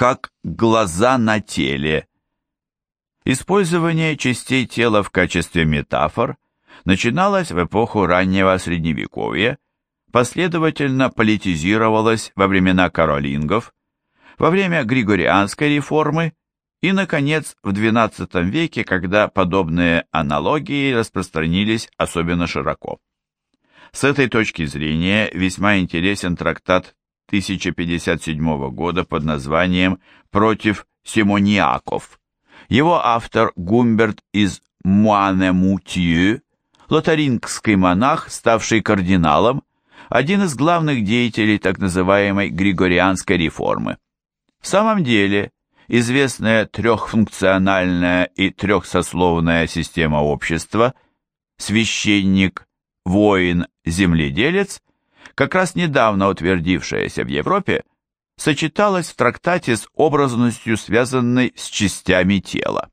как глаза на теле. Использование частей тела в качестве метафор начиналось в эпоху раннего Средневековья, последовательно политизировалось во времена каролингов, во время Григорианской реформы и, наконец, в XII веке, когда подобные аналогии распространились особенно широко. С этой точки зрения весьма интересен трактат 1057 года под названием «Против симониаков». Его автор Гумберт из Муанемутью, лотарингский монах, ставший кардиналом, один из главных деятелей так называемой Григорианской реформы. В самом деле, известная трехфункциональная и трехсословная система общества, священник, воин, земледелец, как раз недавно утвердившаяся в Европе, сочеталась в трактате с образностью, связанной с частями тела.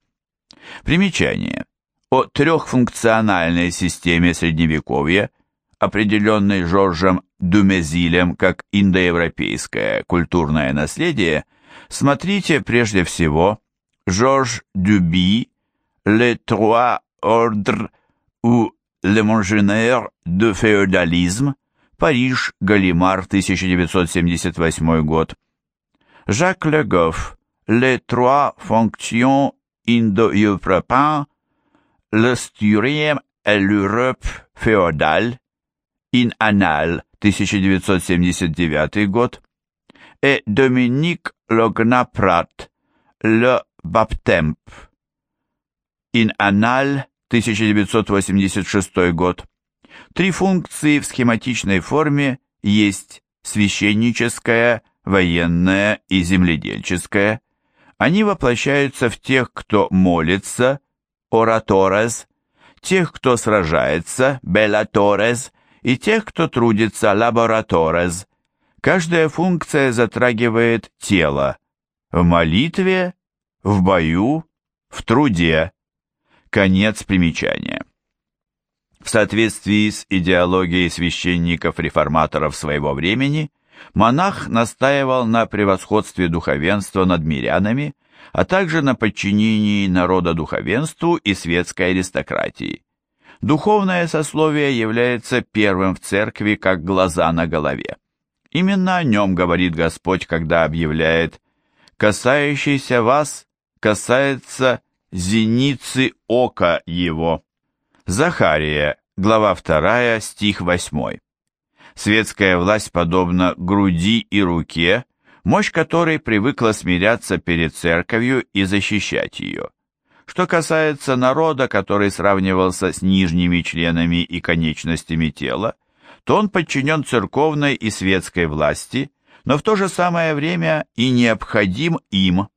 Примечание. О трехфункциональной системе Средневековья, определенной Жоржем Думезилем как индоевропейское культурное наследие, смотрите прежде всего Жорж Дюби «Les trois ordres ou le mangénaire de féodalisme», Париж, Галимар, 1978 год. Жак Легофф, Les trois fonctions indo-européennes, l'Esturième et l'Europe féodale, in Annales, 1979 год. Et Dominique Lognaprat, Le Baptemp, in Annales, 1986 год. Три функции в схематичной форме есть священническая, военная и земледельческая. Они воплощаются в тех, кто молится, ораторес, тех, кто сражается, белаторес, и тех, кто трудится, лабораторес. Каждая функция затрагивает тело в молитве, в бою, в труде. Конец примечания. В соответствии с идеологией священников-реформаторов своего времени, монах настаивал на превосходстве духовенства над мирянами, а также на подчинении народа духовенству и светской аристократии. Духовное сословие является первым в церкви как глаза на голове. Именно о нем говорит Господь, когда объявляет «касающийся вас касается зеницы ока его». Захария, глава 2, стих 8. Светская власть подобна груди и руке, мощь которой привыкла смиряться перед церковью и защищать ее. Что касается народа, который сравнивался с нижними членами и конечностями тела, то он подчинен церковной и светской власти, но в то же самое время и необходим им.